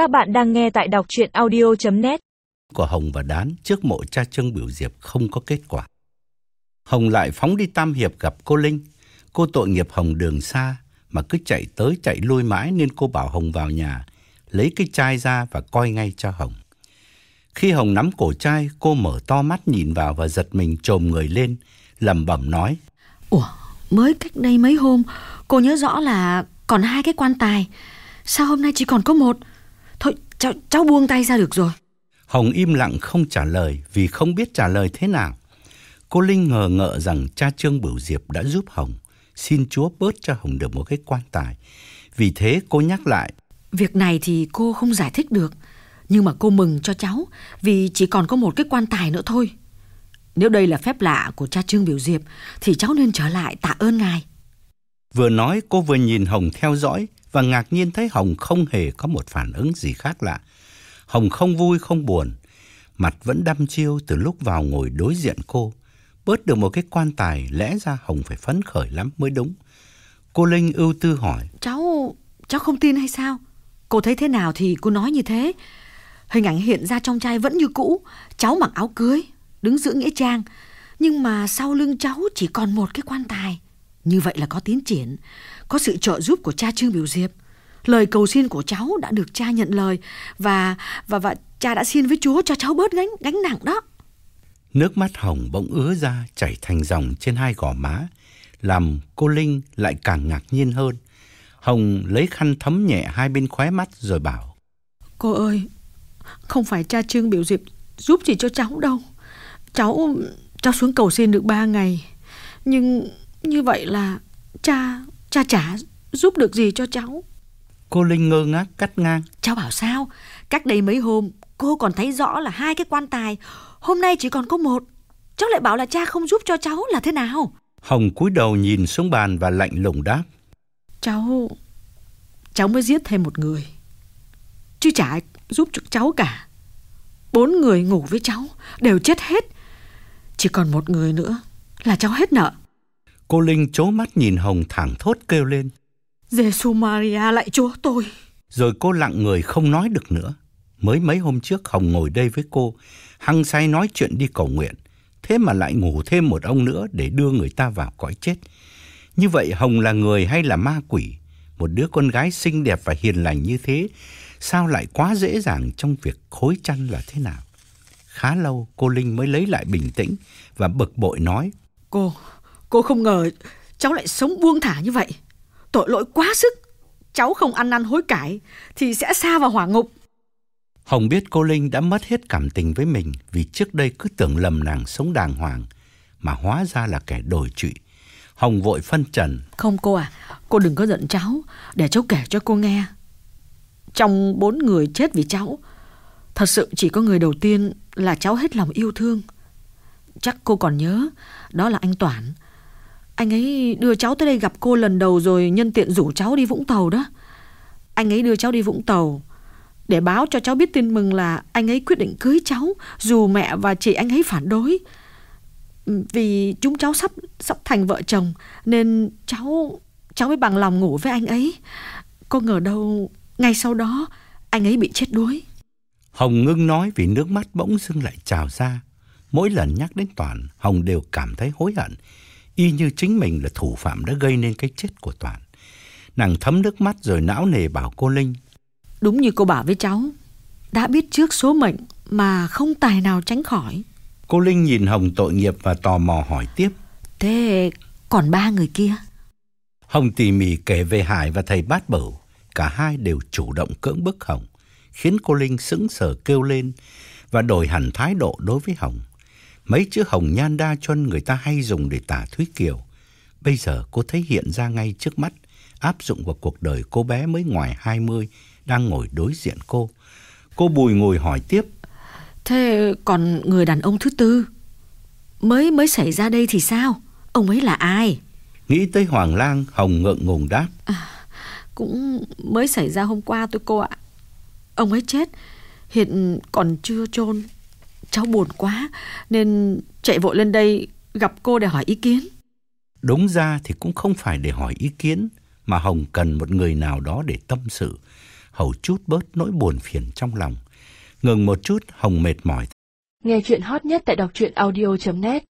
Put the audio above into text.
Các bạn đang nghe tại đọc chuyện audio.net của Hồng và Đán trước mộ cha Trương Biểu Diệp không có kết quả. Hồng lại phóng đi Tam Hiệp gặp cô Linh. Cô tội nghiệp Hồng đường xa mà cứ chạy tới chạy lui mãi nên cô bảo Hồng vào nhà, lấy cái chai ra và coi ngay cho Hồng. Khi Hồng nắm cổ chai, cô mở to mắt nhìn vào và giật mình trồm người lên, lẩm bẩm nói. Ủa, mới cách đây mấy hôm, cô nhớ rõ là còn hai cái quan tài. Sao hôm nay chỉ còn có một? Cháu, cháu buông tay ra được rồi. Hồng im lặng không trả lời vì không biết trả lời thế nào. Cô Linh ngờ ngợ rằng cha Trương Bửu Diệp đã giúp Hồng, xin Chúa bớt cho Hồng được một cái quan tài. Vì thế cô nhắc lại. Việc này thì cô không giải thích được. Nhưng mà cô mừng cho cháu vì chỉ còn có một cái quan tài nữa thôi. Nếu đây là phép lạ của cha Trương Biểu Diệp thì cháu nên trở lại tạ ơn ngài. Vừa nói cô vừa nhìn Hồng theo dõi và ngạc nhiên thấy Hồng không hề có một phản ứng gì khác lạ. Hồng không vui không buồn, mặt vẫn đăm chiêu từ lúc vào ngồi đối diện cô. Bớt được một cái quan tài lẽ ra Hồng phải phấn khởi lắm mới đúng. Cô Linh ưu tư hỏi. Cháu, cháu không tin hay sao? Cô thấy thế nào thì cô nói như thế. Hình ảnh hiện ra trong trai vẫn như cũ, cháu mặc áo cưới, đứng giữa nghĩa trang. Nhưng mà sau lưng cháu chỉ còn một cái quan tài. Như vậy là có tiến triển, có sự trợ giúp của cha Trương Biểu Diệp. Lời cầu xin của cháu đã được cha nhận lời và và và cha đã xin với Chúa cho cháu bớt gánh gánh nặng đó. Nước mắt Hồng bỗng ứa ra chảy thành dòng trên hai gò má, làm cô Linh lại càng ngạc nhiên hơn. Hồng lấy khăn thấm nhẹ hai bên khóe mắt rồi bảo. Cô ơi, không phải cha Trương Biểu Diệp giúp gì cho cháu đâu. Cháu cháu xuống cầu xin được ba ngày. Nhưng như vậy là cha cha chả giúp được gì cho cháu. Cô Linh ngơ ngác cắt ngang. Cháu bảo sao? Cách đây mấy hôm cô còn thấy rõ là hai cái quan tài, hôm nay chỉ còn có một. Cháu lại bảo là cha không giúp cho cháu là thế nào? Hồng cúi đầu nhìn xuống bàn và lạnh lùng đáp. Cháu cháu mới giết thêm một người. Chứ chả giúp cho cháu cả. Bốn người ngủ với cháu đều chết hết. Chỉ còn một người nữa là cháu hết nợ. Cô Linh chố mắt nhìn Hồng thẳng thốt kêu lên. Giêsu Maria lại chúa tôi. Rồi cô lặng người không nói được nữa. Mới mấy hôm trước Hồng ngồi đây với cô, hăng say nói chuyện đi cầu nguyện. Thế mà lại ngủ thêm một ông nữa để đưa người ta vào cõi chết. Như vậy Hồng là người hay là ma quỷ? Một đứa con gái xinh đẹp và hiền lành như thế, sao lại quá dễ dàng trong việc khối chăn là thế nào? Khá lâu cô Linh mới lấy lại bình tĩnh và bực bội nói. Cô, cô không ngờ cháu lại sống buông thả như vậy. Tội lỗi quá sức. Cháu không ăn năn hối cải thì sẽ xa vào hỏa ngục. Hồng biết cô Linh đã mất hết cảm tình với mình vì trước đây cứ tưởng lầm nàng sống đàng hoàng, mà hóa ra là kẻ đổi trụy. Hồng vội phân trần. Không cô à, cô đừng có giận cháu, để cháu kể cho cô nghe. Trong bốn người chết vì cháu, thật sự chỉ có người đầu tiên là cháu hết lòng yêu thương. Chắc cô còn nhớ, đó là anh Toản. Anh ấy đưa cháu tới đây gặp cô lần đầu rồi nhân tiện rủ cháu đi Vũng Tàu đó. Anh ấy đưa cháu đi Vũng Tàu để báo cho cháu biết tin mừng là anh ấy quyết định cưới cháu dù mẹ và chị anh ấy phản đối. Vì chúng cháu sắp sắp thành vợ chồng nên cháu cháu mới bằng lòng ngủ với anh ấy. Có ngờ đâu ngay sau đó anh ấy bị chết đuối. Hồng ngưng nói vì nước mắt bỗng dưng lại trào ra. Mỗi lần nhắc đến Toàn, Hồng đều cảm thấy hối hận, y như chính mình là thủ phạm đã gây nên cái chết của Toàn. Nàng thấm nước mắt rồi não nề bảo cô Linh. Đúng như cô bảo với cháu, đã biết trước số mệnh mà không tài nào tránh khỏi. Cô Linh nhìn Hồng tội nghiệp và tò mò hỏi tiếp. Thế còn ba người kia? Hồng tỉ mỉ kể về Hải và thầy Bát Bửu. Cả hai đều chủ động cưỡng bức Hồng, khiến cô Linh sững sờ kêu lên và đổi hẳn thái độ đối với Hồng. Mấy chữ hồng nhan đa chuân người ta hay dùng để tả Thúy Kiều. Bây giờ cô thấy hiện ra ngay trước mắt, áp dụng vào cuộc đời cô bé mới ngoài 20 đang ngồi đối diện cô. Cô bùi ngồi hỏi tiếp. Thế còn người đàn ông thứ tư? Mới mới xảy ra đây thì sao? Ông ấy là ai? Nghĩ tới Hoàng Lang, Hồng ngượng ngùng đáp. À, cũng mới xảy ra hôm qua tôi cô ạ. Ông ấy chết, hiện còn chưa chôn cháu buồn quá nên chạy vội lên đây gặp cô để hỏi ý kiến. Đúng ra thì cũng không phải để hỏi ý kiến mà Hồng cần một người nào đó để tâm sự. hầu chút bớt nỗi buồn phiền trong lòng. Ngừng một chút, Hồng mệt mỏi. Nghe chuyện hot nhất tại đọc truyện audio.net